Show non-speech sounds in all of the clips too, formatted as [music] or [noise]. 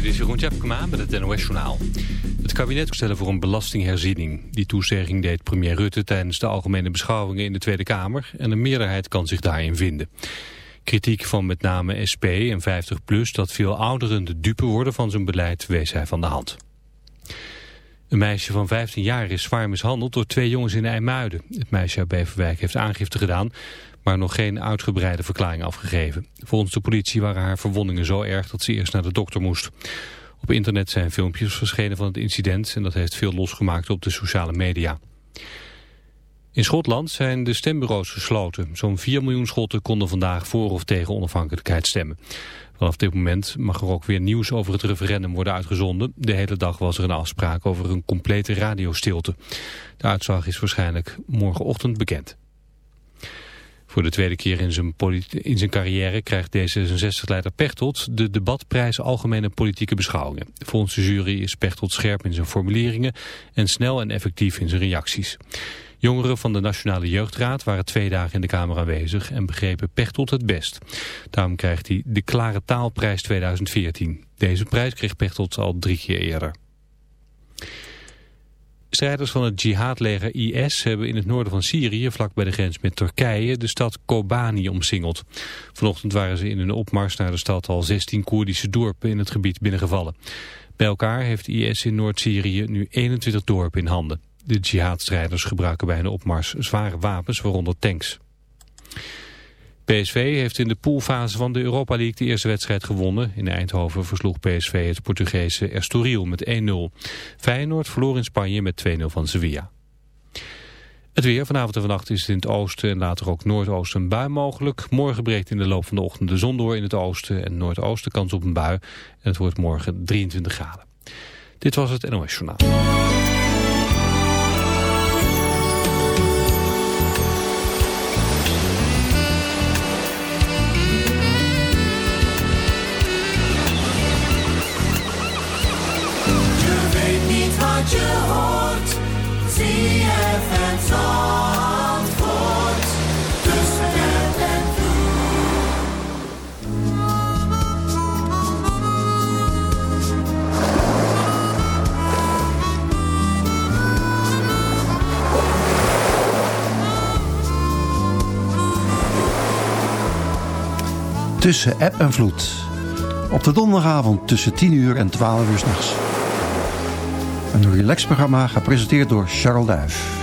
Dit is Jeroen Tjepkema met het NOS Journaal. Het kabinet stellen voor een belastingherziening. Die toezegging deed premier Rutte tijdens de algemene beschouwingen in de Tweede Kamer... en een meerderheid kan zich daarin vinden. Kritiek van met name SP en 50PLUS dat veel ouderen de dupe worden van zijn beleid wees hij van de hand. Een meisje van 15 jaar is zwaar mishandeld door twee jongens in IJmuiden. Het meisje uit Beverwijk heeft aangifte gedaan maar nog geen uitgebreide verklaring afgegeven. Volgens de politie waren haar verwondingen zo erg dat ze eerst naar de dokter moest. Op internet zijn filmpjes verschenen van het incident en dat heeft veel losgemaakt op de sociale media. In Schotland zijn de stembureaus gesloten. Zo'n 4 miljoen Schotten konden vandaag voor of tegen onafhankelijkheid stemmen. Vanaf dit moment mag er ook weer nieuws over het referendum worden uitgezonden. De hele dag was er een afspraak over een complete radiostilte. De uitslag is waarschijnlijk morgenochtend bekend. Voor de tweede keer in zijn, in zijn carrière krijgt D66-leider Pechtold de debatprijs Algemene Politieke Beschouwingen. Volgens de jury is Pechtold scherp in zijn formuleringen en snel en effectief in zijn reacties. Jongeren van de Nationale Jeugdraad waren twee dagen in de Kamer aanwezig en begrepen Pechtold het best. Daarom krijgt hij de Klare Taalprijs 2014. Deze prijs kreeg Pechtold al drie keer eerder. Strijders van het jihadleger IS hebben in het noorden van Syrië, vlak bij de grens met Turkije, de stad Kobani omsingeld. Vanochtend waren ze in een opmars naar de stad al 16 Koerdische dorpen in het gebied binnengevallen. Bij elkaar heeft IS in Noord-Syrië nu 21 dorpen in handen. De jihadstrijders gebruiken bij een opmars zware wapens, waaronder tanks. PSV heeft in de poolfase van de Europa League de eerste wedstrijd gewonnen. In Eindhoven versloeg PSV het Portugese Estoril met 1-0. Feyenoord verloor in Spanje met 2-0 van Sevilla. Het weer vanavond en vannacht is in het oosten en later ook noordoosten een bui mogelijk. Morgen breekt in de loop van de ochtend de zon door in het oosten en noordoosten kans op een bui. En het wordt morgen 23 graden. Dit was het NOS Journaal. Tussen app en vloed. Op de donderdagavond tussen 10 uur en 12 uur s'nachts. Een relaxprogramma gepresenteerd door Charles Duif.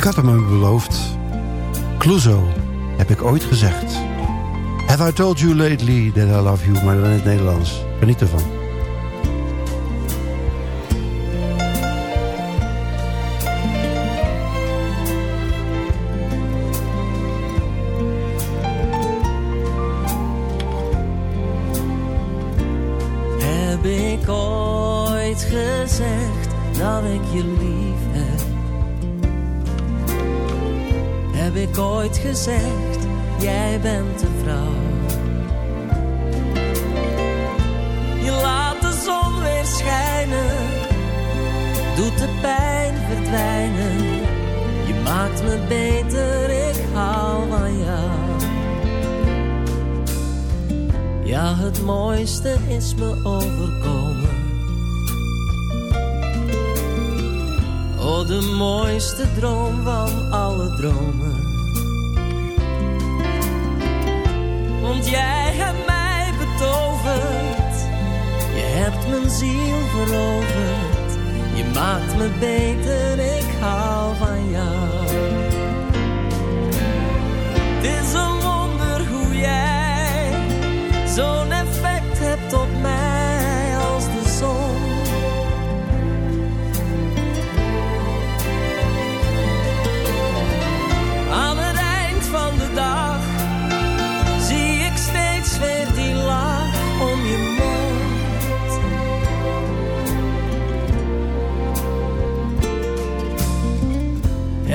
Ik had hem beloofd. Clouseau, heb ik ooit gezegd. Have I told you lately that I love you? Maar dan in het Nederlands. Geniet ervan. Ik ooit gezegd, jij bent de vrouw? Je laat de zon weer schijnen, doet de pijn verdwijnen. Je maakt me beter, ik hou van jou. Ja, het mooiste is me overkomen. Oh, de mooiste droom van alle dromen. Want jij hebt mij betoverd. Je hebt mijn ziel veroverd. Je maakt me beter, ik hou van jou.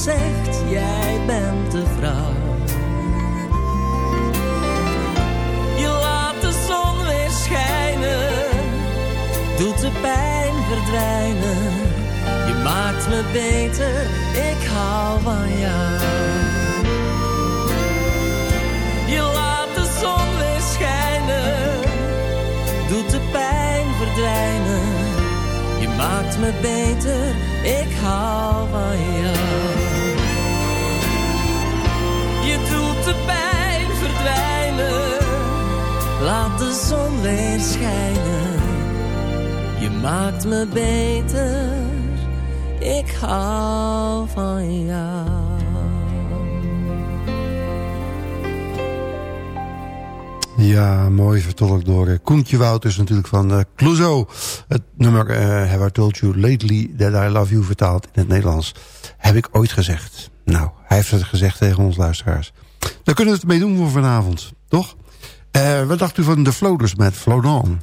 Gezegd, me beter, ik hou van jou. Ja, mooi vertolkt door uh, Koentje Wouters natuurlijk van uh, Clouseau. Het nummer uh, Have I Told You Lately That I Love You vertaald in het Nederlands. Heb ik ooit gezegd. Nou, hij heeft het gezegd tegen ons luisteraars. Daar kunnen we het mee doen voor vanavond, toch? Wat dacht u van de Floaters met Float On?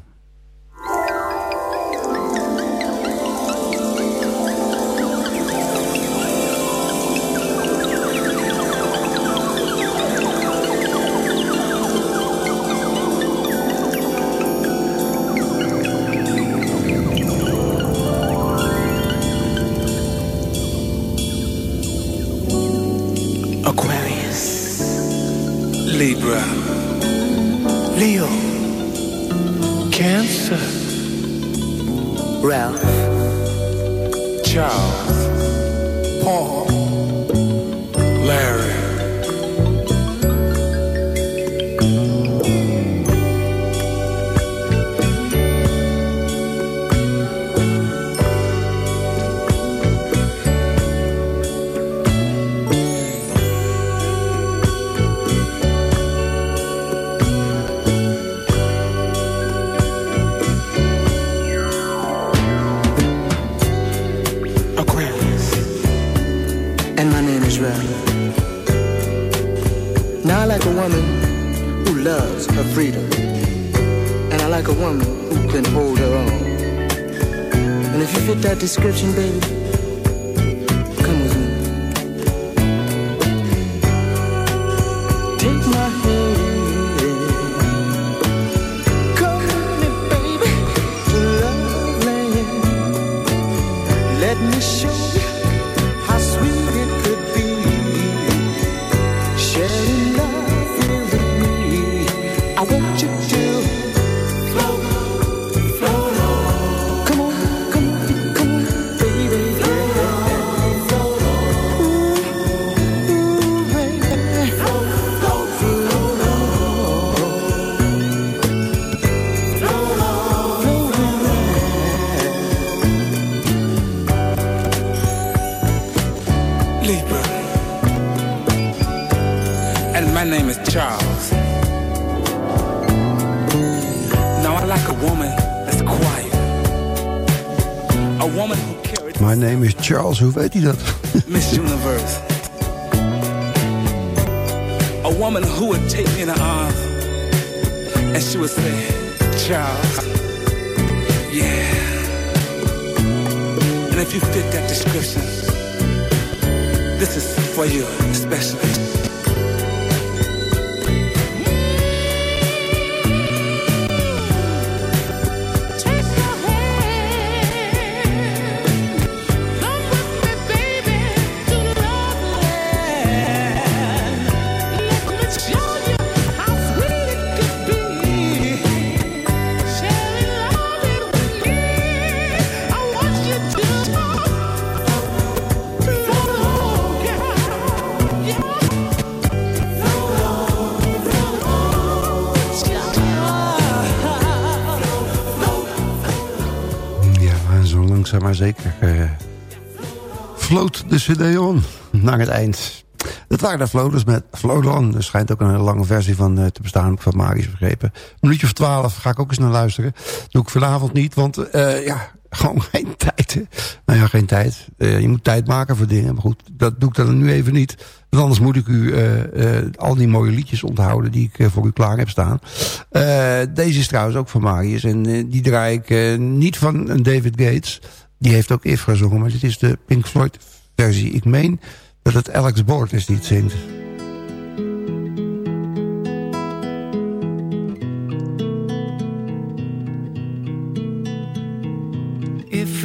Charles, hoe weet hij dat? [laughs] Miss Universe. a woman who would take me in her arms and she would say, Charles, yeah. And if you fit that description, this is for you especially. De cd on naar het eind. Dat waren de floaters met Float On. Er schijnt ook een lange versie van uh, te bestaan, van Magisch begrepen. Een minuutje of twaalf ga ik ook eens naar luisteren. doe ik vanavond niet, want uh, ja, gewoon [laughs] geen tijd. Nou ja, geen tijd. Uh, je moet tijd maken voor dingen. Maar goed, dat doe ik dan nu even niet. Want anders moet ik u al die mooie liedjes onthouden die ik voor u klaar heb staan. deze is trouwens ook van Marius. En die draai ik niet van David Gates. Die heeft ook If gezongen, maar dit is de Pink Floyd versie. Ik meen dat het Alex Board is die het. If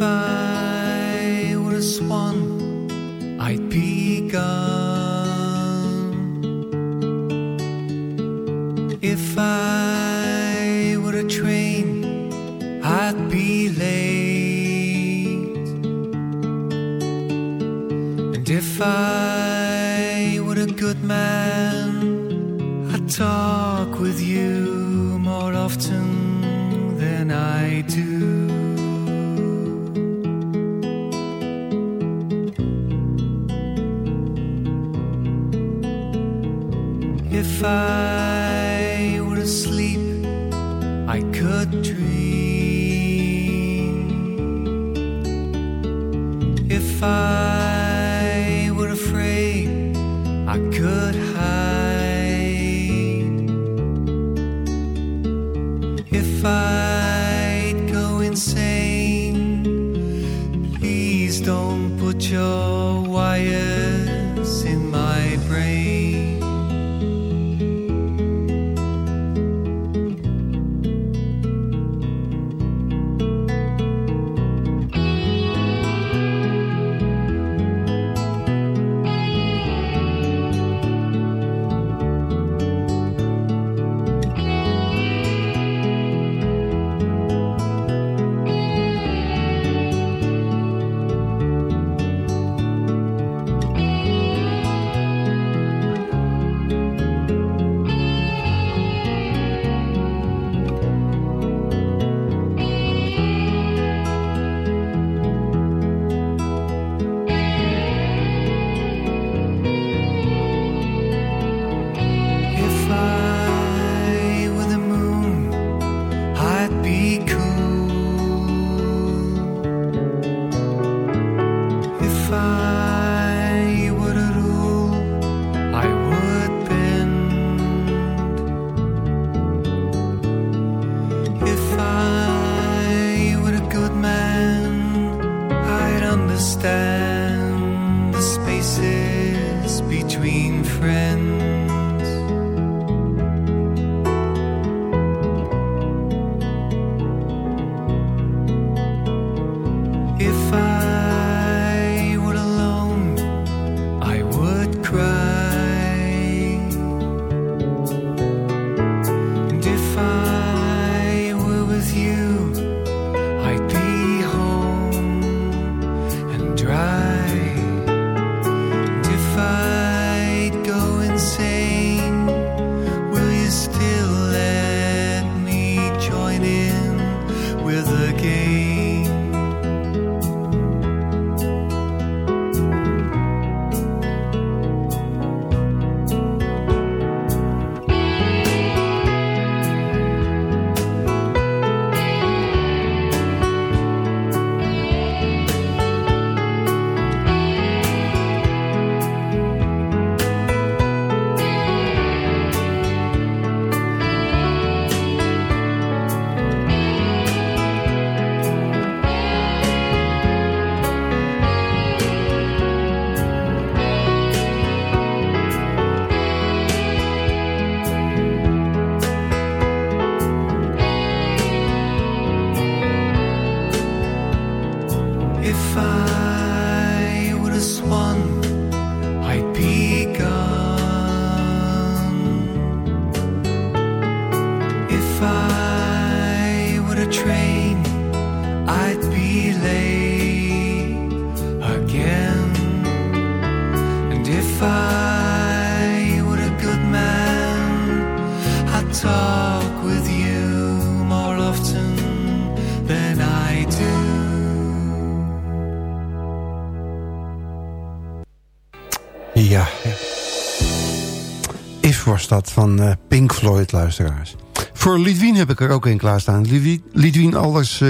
van eh, Pink Floyd, luisteraars. Voor Lidwien heb ik er ook een klaarstaan. Lidwien, alles eh,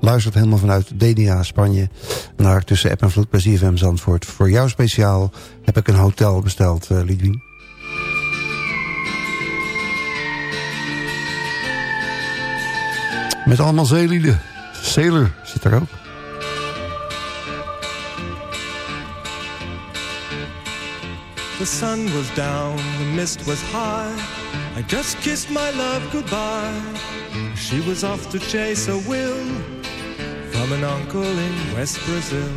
luistert helemaal vanuit DDA Spanje... naar tussen App en Vloed bij Zandvoort. Voor jou speciaal heb ik een hotel besteld, uh, Lidwien. Met allemaal zeelieden. Sailor zit er ook. The sun was down, the mist was high. I just kissed my love goodbye. She was off to chase a will from an uncle in West Brazil.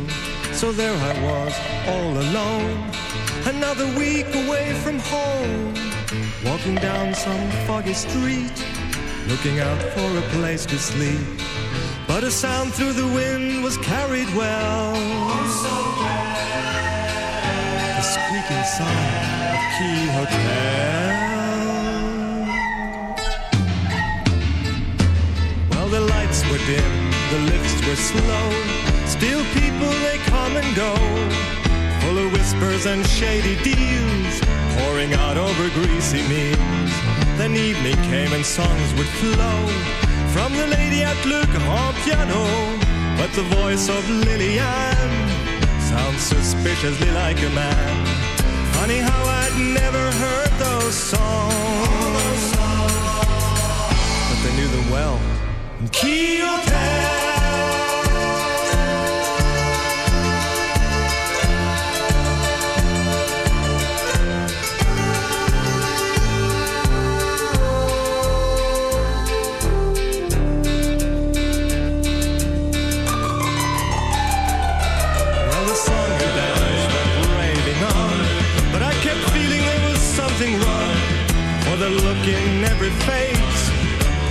So there I was, all alone, another week away from home. Walking down some foggy street, looking out for a place to sleep. But a sound through the wind was carried well. Oh, the of Key Hotel. Well, the lights were dim, the lifts were slow. Still, people they come and go, full of whispers and shady deals, pouring out over greasy meals. Then evening came and songs would flow from the lady at Le Grand Piano, but the voice of Lillian sounds suspiciously like a man. Funny how I'd never heard those songs, but they knew them well. Key the look in every face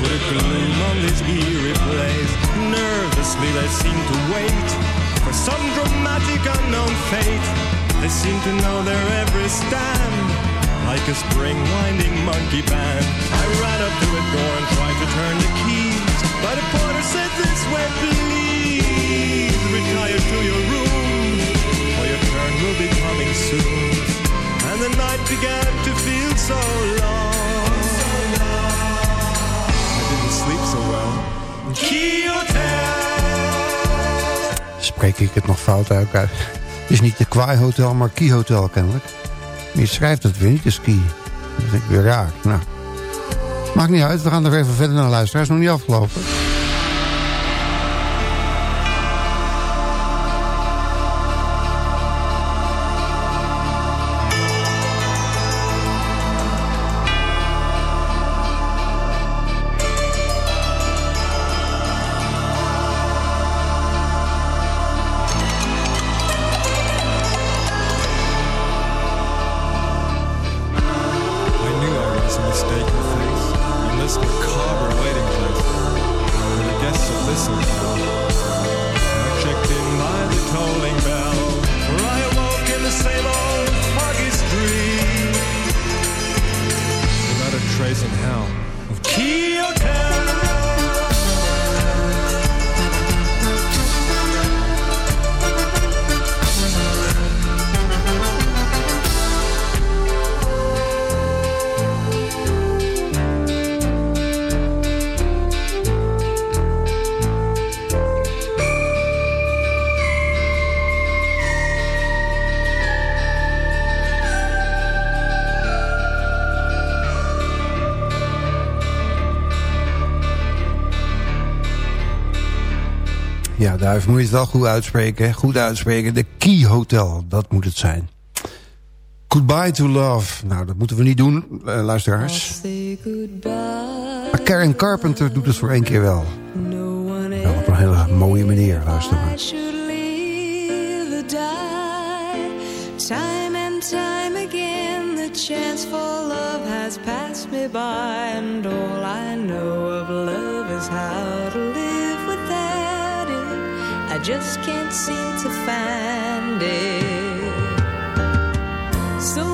put a gloom on this eerie place. Nervously they seemed to wait for some dramatic unknown fate. They seemed to know their every stand, like a spring winding monkey band. I ran up to the door and tried to turn the keys, but a porter said this way, please retire to your room, for your turn will be coming soon. The night began to feel so long. I didn't sleep so well. Key Hotel. Spreek ik het nog fout uit? Het is niet de Kwaai Hotel, maar Key Hotel kennelijk. Je schrijft het weer niet, de ski. Dat vind ik weer raar. Nou, maakt niet uit, we gaan er even verder naar luisteren. Hij is nog niet afgelopen. Moet je het wel goed uitspreken. Goed uitspreken. De Key Hotel. Dat moet het zijn. Goodbye to Love. Nou, dat moeten we niet doen, eh, luisteraars. Maar Karen Carpenter doet het voor één keer wel. Wel op een hele mooie manier. Time and time again The chance for love has passed me by And all I know of love is how to live I just can't seem to find it. So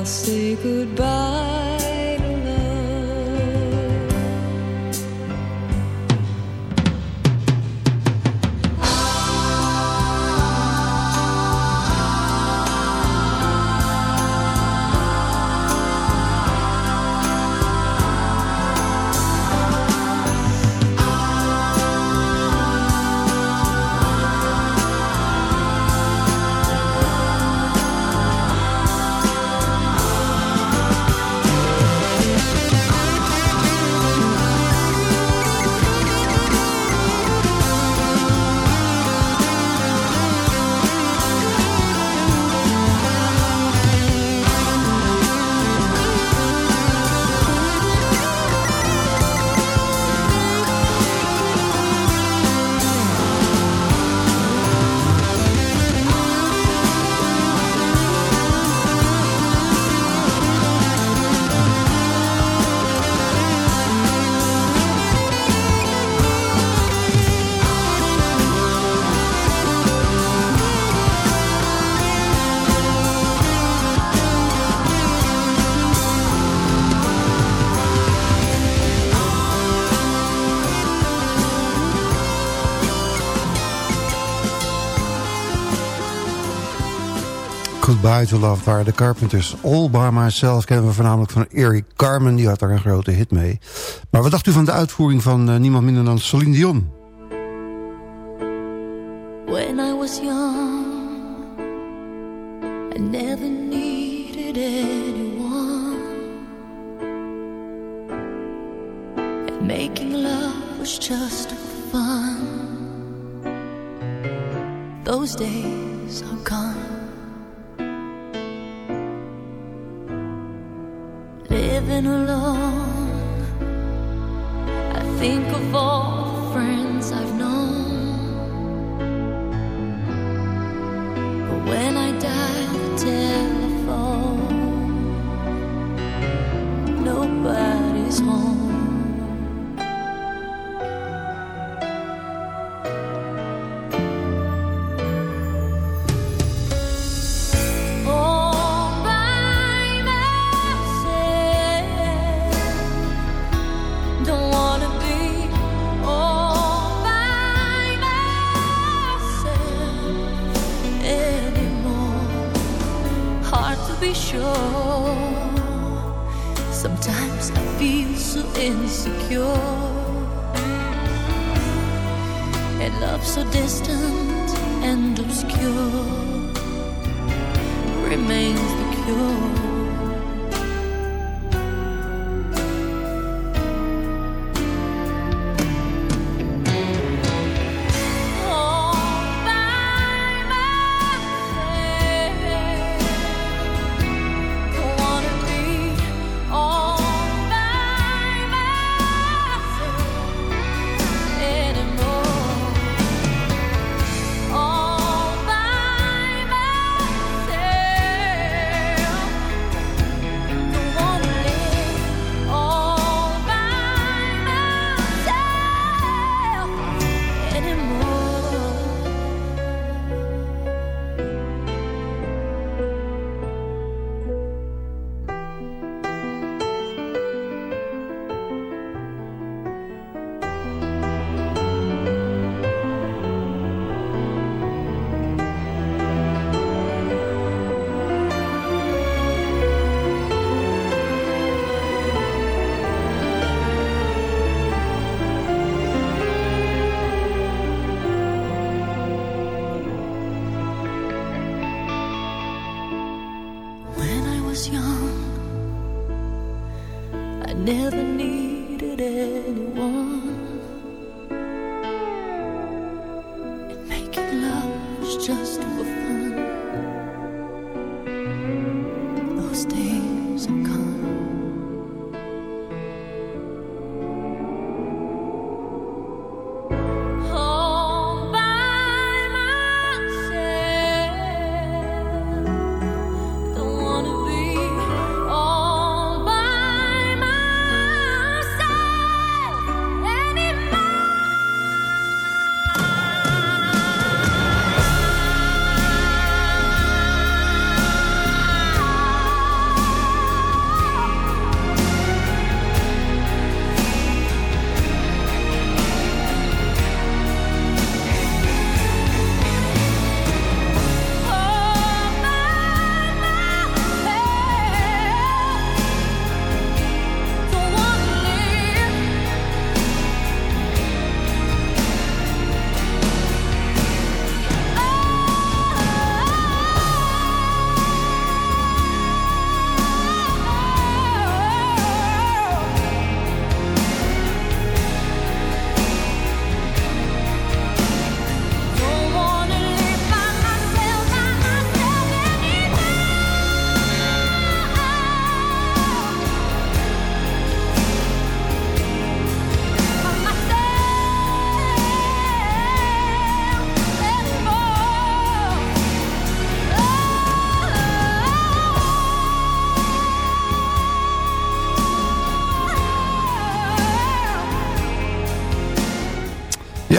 I'll say goodbye. I to Love waren de Carpenters. All By Myself kennen we voornamelijk van Eric Carmen. Die had daar een grote hit mee. Maar wat dacht u van de uitvoering van uh, niemand minder dan Celine Dion? When I was young I never needed anyone And making love was just fun Those days are gone alone.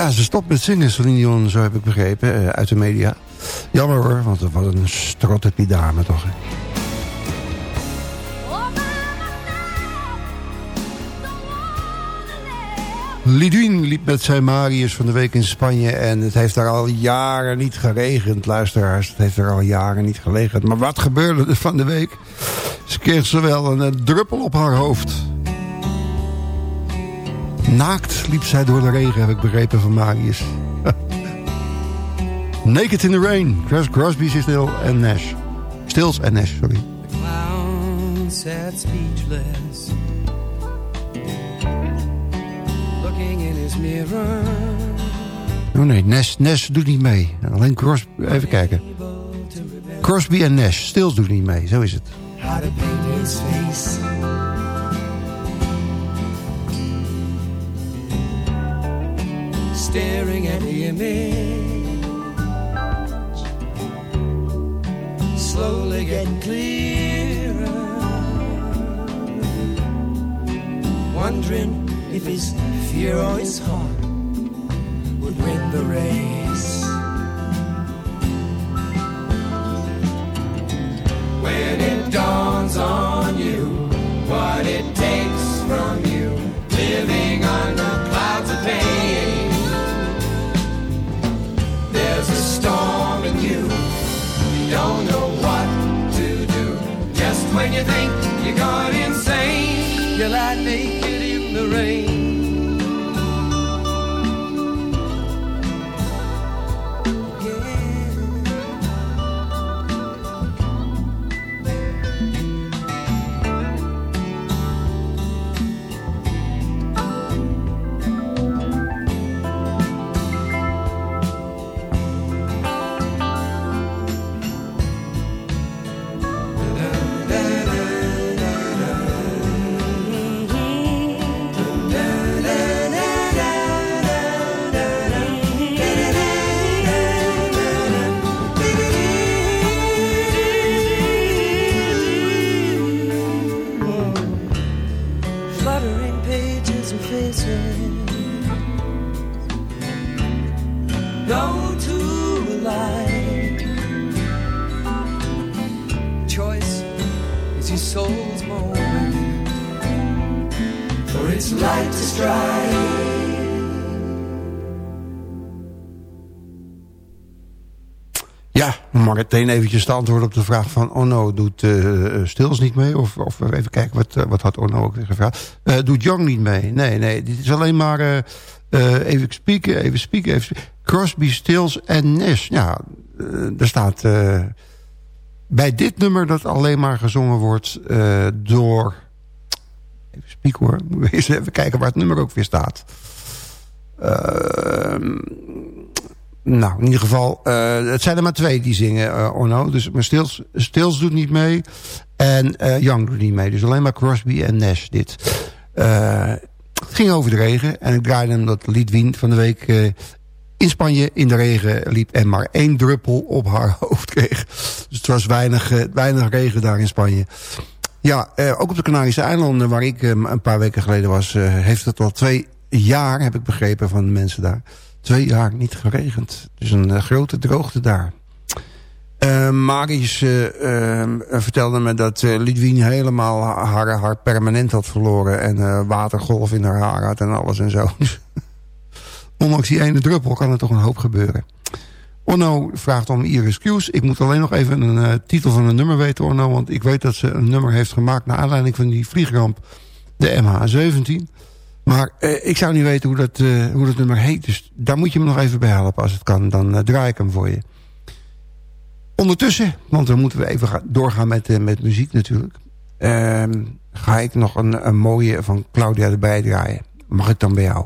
Ja, ze stopt met zingen, Celine Dion, zo heb ik begrepen, uh, uit de media. Jammer hoor, want was een strottepie dame toch. Hè? Liep met zijn Marius van de week in Spanje... en het heeft daar al jaren niet geregend, luisteraars. Het heeft er al jaren niet geregend. Maar wat gebeurde er van de week? Ze kreeg zowel een druppel op haar hoofd... Naakt liep zij door de regen, heb ik begrepen van Marius. [laughs] Naked in the Rain. Chris Crosby, Stil en Nash. Stills en Nash, sorry. The clown sat speechless Looking in his mirror Oh nee, Nash, Nash doet niet mee. Alleen Crosby, even kijken. Crosby en Nash. Stills doet niet mee, zo is het. How to paint his face staring at the image, slowly getting clearer, wondering if his fear or his heart would win the race. Maar meteen eventjes te antwoorden op de vraag van Ono doet uh, Stils niet mee? Of, of even kijken, wat, uh, wat had Ono ook weer gevraagd? Doet Young niet mee? Nee, nee, dit is alleen maar even spieken, even spieken, even. Crosby, Stills en Nash. Ja, er staat bij dit nummer dat alleen maar gezongen wordt door... Even spieken hoor, [laughs] moet even kijken waar het nummer ook weer staat. Nou, in ieder geval, uh, het zijn er maar twee die zingen, uh, Orno. Dus, maar Stills doet niet mee en uh, Young doet niet mee. Dus alleen maar Crosby en Nash dit. het ging over de regen en ik draaide hem dat Lidwien van de week in Spanje in de regen liep... en maar één druppel op haar [laughs] hoofd kreeg. Dus het was weinig, weinig regen daar in Spanje. Ja, ook op de Canarische eilanden waar ik een paar weken geleden was... heeft het al twee jaar, heb ik begrepen van de mensen daar twee jaar niet geregend. Dus een uh, grote droogte daar. Uh, Marius uh, vertelde me dat Lidwien helemaal haar, haar permanent had verloren. En watergolf in haar haar had en alles en zo. [laughs] Ondanks die ene druppel kan er toch een hoop gebeuren. Orno vraagt om Iris Q's. Ik moet alleen nog even een titel van een nummer weten, Orno. Want ik weet dat ze een nummer heeft gemaakt... naar aanleiding van die vliegramp, de MH17. Maar uh, ik zou niet weten hoe dat, uh, hoe dat nummer heet. Dus daar moet je me nog even bij helpen als het kan. Dan uh, draai ik hem voor je. Ondertussen, want dan moeten we even doorgaan met, met muziek natuurlijk. Ehm, ga ik nog een, een mooie van Claudia erbij draaien. Mag ik dan bij jou?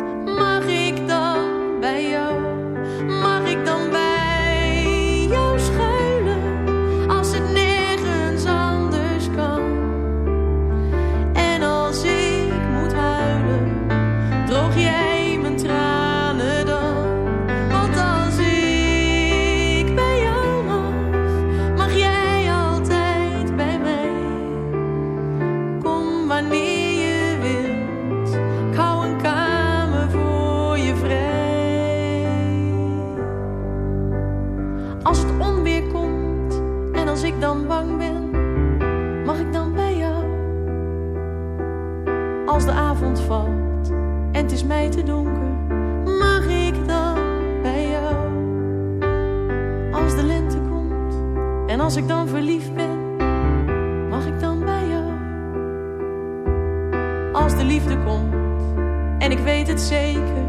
te donker, mag ik dan bij jou? Als de lente komt en als ik dan verliefd ben, mag ik dan bij jou? Als de liefde komt en ik weet het zeker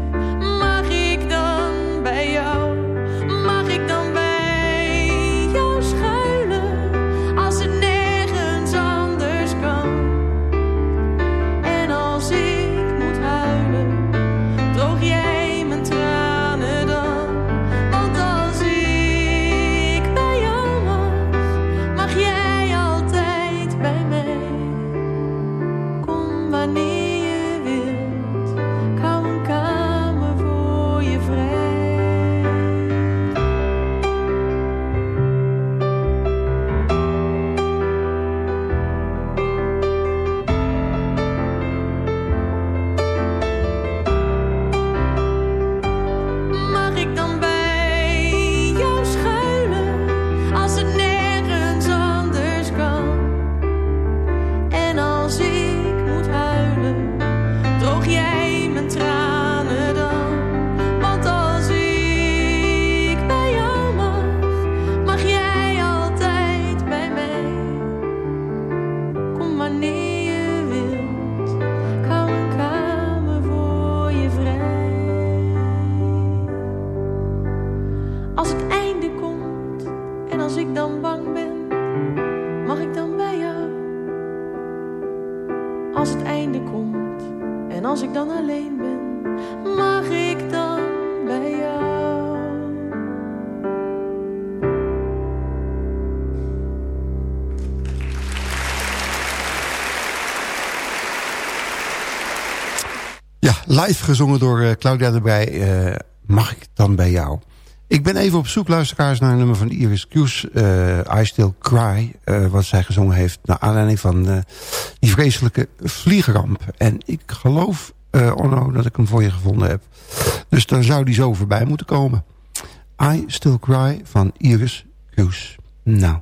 live gezongen door uh, Claudia de Brij. Uh, mag ik dan bij jou? Ik ben even op zoek, luisteraars, naar een nummer van Iris Q's uh, I Still Cry. Wat zij gezongen heeft naar aanleiding van die vreselijke vliegramp. En ik geloof, Onno, dat ik hem voor je gevonden heb. Dus dan zou die zo voorbij moeten komen. I Still Cry van Iris Q's. Nou.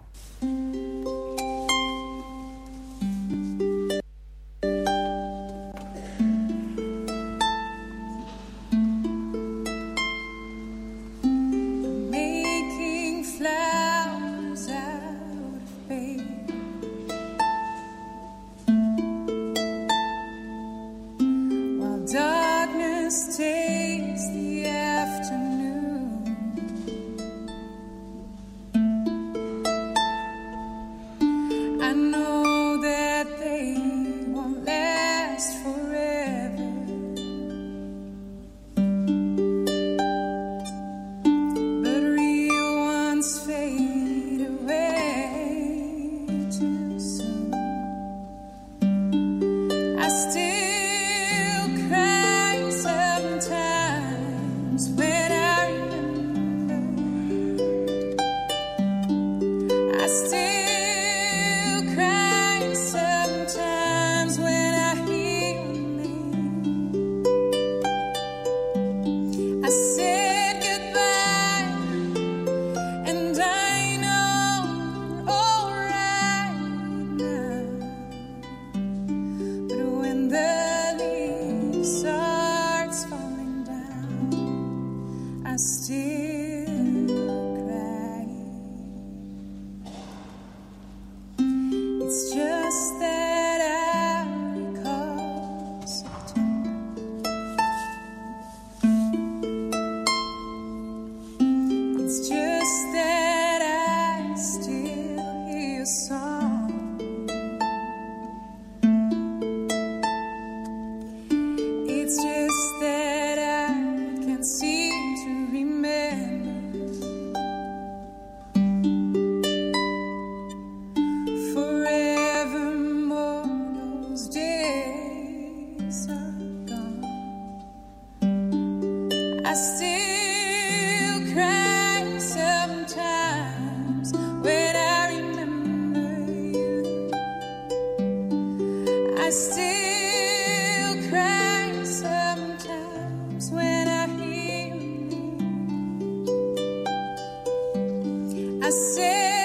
say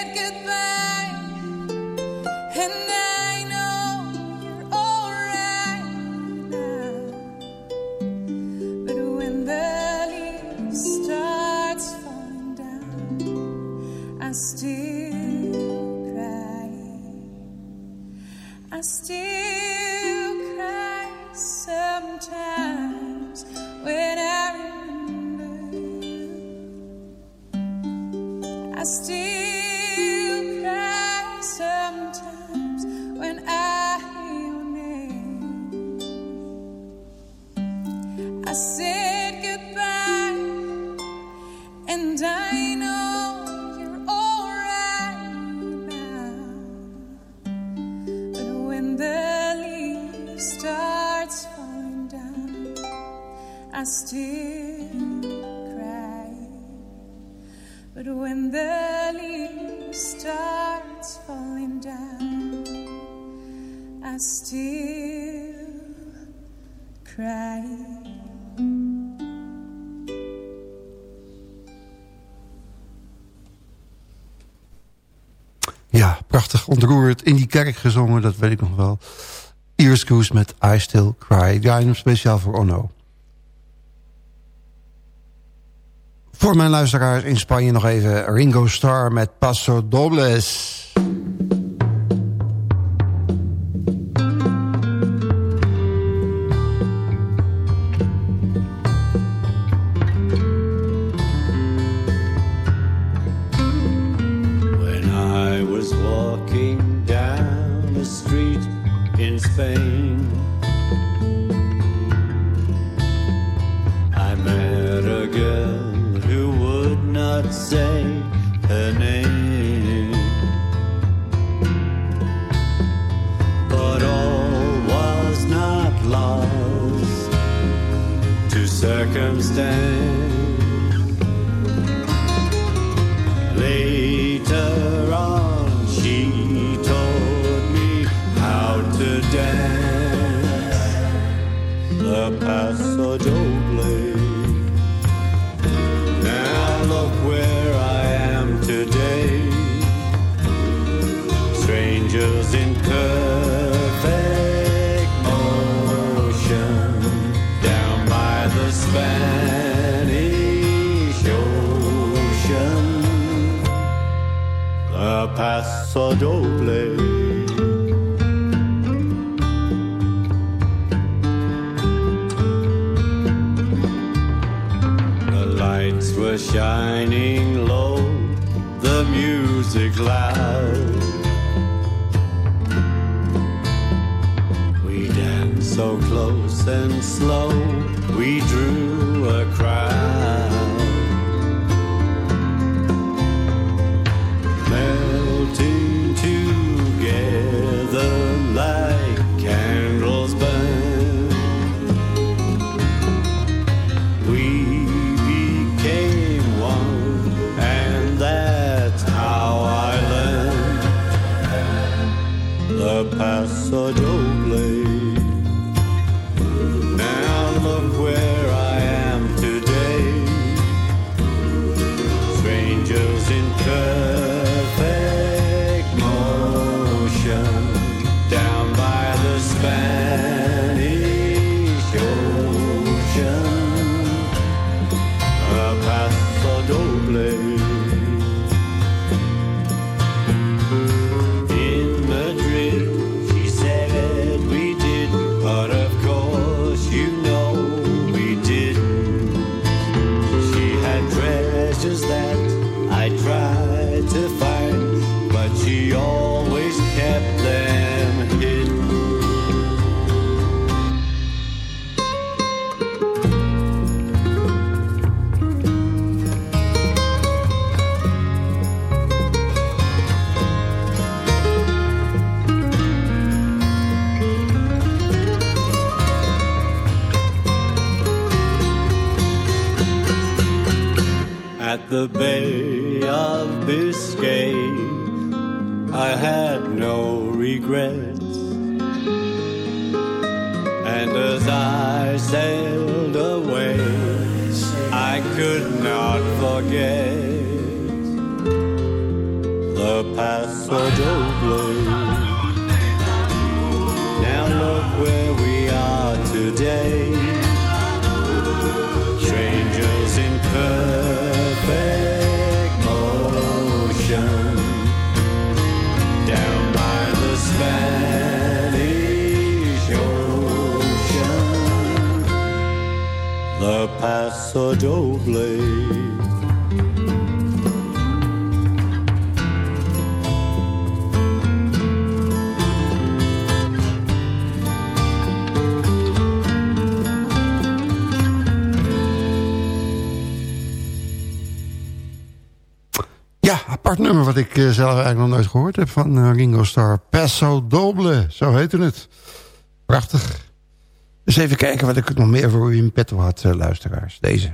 ontroerd in die kerk gezongen, dat weet ik nog wel. Iris Goose met I Still Cry. Draai hem speciaal voor Onno. Voor mijn luisteraars in Spanje nog even Ringo Starr met Paso Dobles. girls in curves. Ja, apart nummer wat ik eh, zelf eigenlijk nog nooit gehoord heb van eh, Ringo Starr. Peso Doble, zo heette het. Prachtig. Dus even kijken wat ik nog meer voor u in petto had, eh, luisteraars. Deze.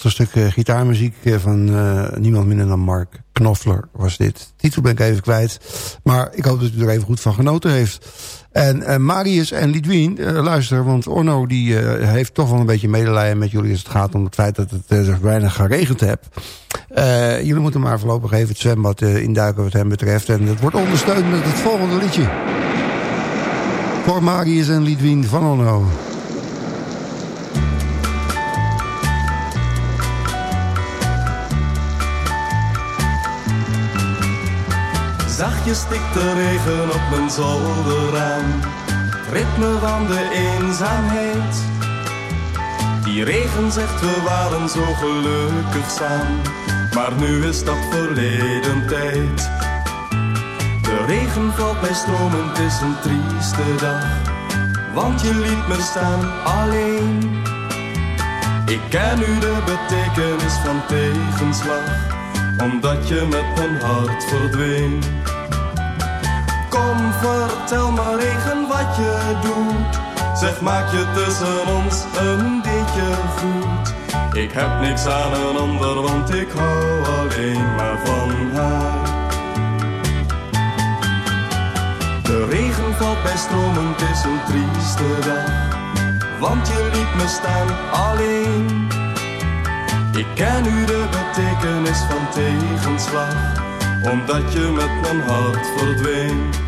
Prachtig stuk uh, gitaarmuziek van niemand minder dan Mark Knopfler was dit. titel ben ik even kwijt. Maar ik hoop dat u er even goed van genoten heeft. En Marius en Lidwien, luister, want Orno die heeft toch wel een beetje medelijden met jullie... als het gaat om het feit dat het er weinig geregend hebt. jullie moeten maar voorlopig even het zwembad induiken wat hem betreft. En het wordt ondersteund met het volgende liedje. Voor Marius en Lidwien van Orno. Zachtjes stikt de regen op mijn zolderraam. Ritme van de eenzaamheid. Die regen zegt we waren zo gelukkig samen. Maar nu is dat verleden tijd. De regen valt bij stromen, het is een trieste dag. Want je liet me staan alleen. Ik ken nu de betekenis van tegenslag. Omdat je met mijn hart verdween. Kom, vertel me regen wat je doet. Zeg, maak je tussen ons een beetje goed. Ik heb niks aan een ander, want ik hou alleen maar van haar. De regen valt bij stromen, het is een trieste dag. Want je liet me staan alleen. Ik ken nu de betekenis van tegenslag, omdat je met mijn hart verdween.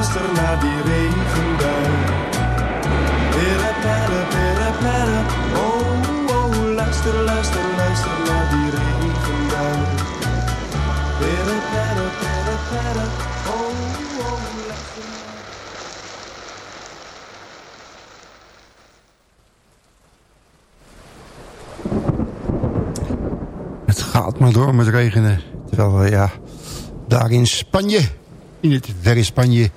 luister naar die regenbui. Pere, pere, pere, pere. Oh, oh, luister, luister, luister naar die regenbui. Pere, pere, pere, pere. Oh, oh, luister. Het gaat maar door met regenen. Terwijl, ja, daar in Spanje in het verre Spanje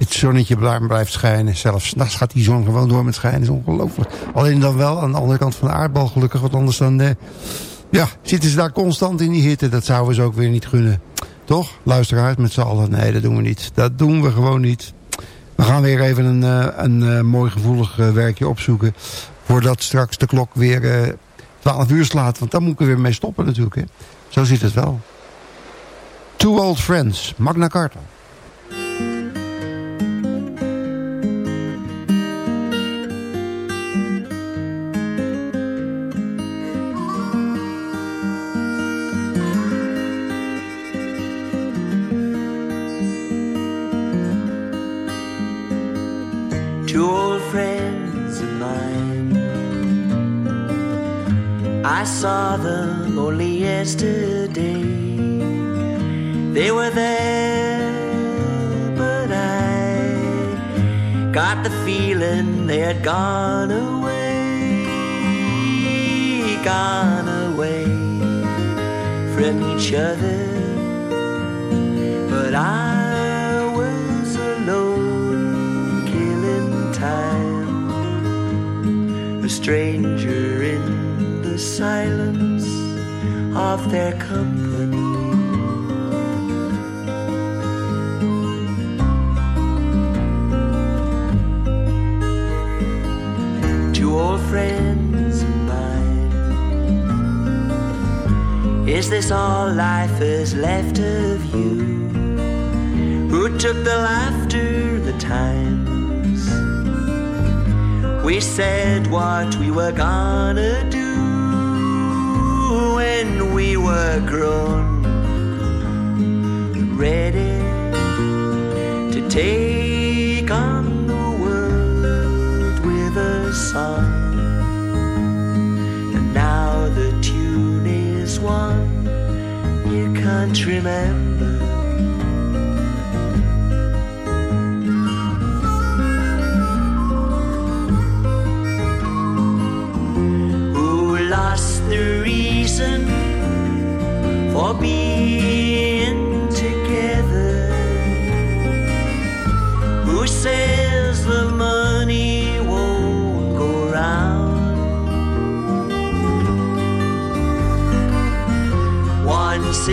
het zonnetje blijft schijnen. Zelfs nachts gaat die zon gewoon door met schijnen. is ongelooflijk. Alleen dan wel aan de andere kant van de aardbal gelukkig. Want anders dan eh, ja, zitten ze daar constant in die hitte. Dat zouden we ze ook weer niet gunnen. Toch? Luisteraars met z'n allen. Nee, dat doen we niet. Dat doen we gewoon niet. We gaan weer even een, uh, een uh, mooi gevoelig uh, werkje opzoeken. Voordat straks de klok weer 12 uur slaat. Want dan moeten we weer mee stoppen natuurlijk. Hè. Zo zit het wel. Two Old Friends, Magna Carta.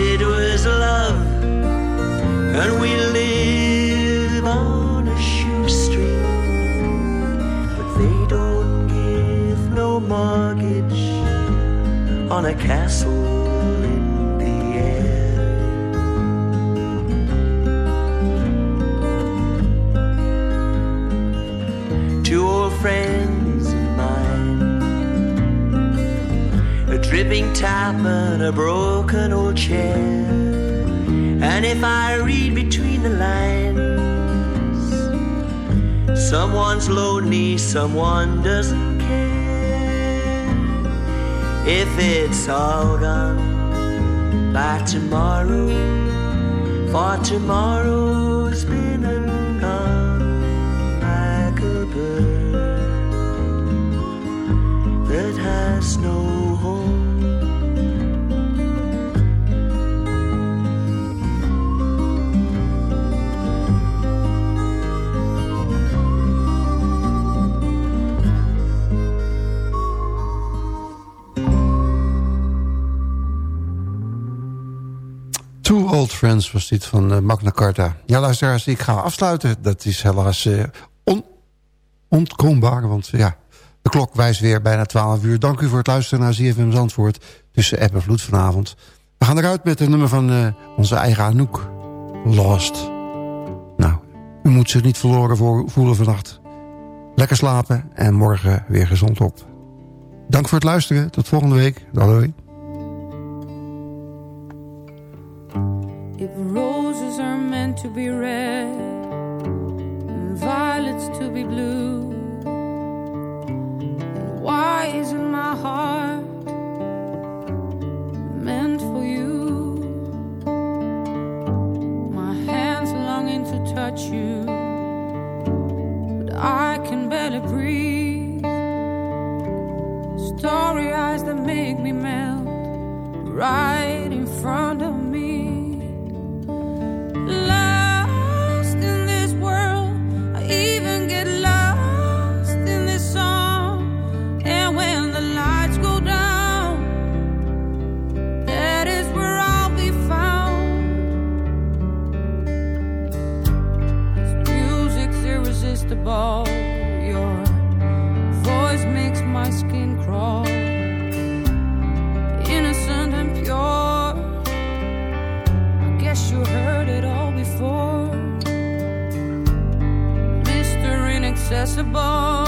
It was love, and we live on a shoestring, but they don't give no mortgage on a castle tap and a broken old chair. And if I read between the lines, someone's lonely, someone doesn't care. If it's all gone by tomorrow, for tomorrow's been and gone like a bird Old Friends was dit van uh, Magna Carta. Ja, luisteraars, ik ga afsluiten. Dat is helaas uh, on ontkoombaar, want ja, de klok wijst weer bijna 12 uur. Dank u voor het luisteren naar ZFM Zandvoort tussen app en vloed vanavond. We gaan eruit met een nummer van onze eigen Anouk. Lost. Nou, u moet zich niet verloren voelen vannacht. Lekker slapen en morgen weer gezond op. Dank voor het luisteren. Tot volgende week. Doei. To be red and violets to be blue, then why isn't my heart meant for you? My hands longing to touch you, but I can barely breathe. Story eyes that make me melt right in front of me. Impossible.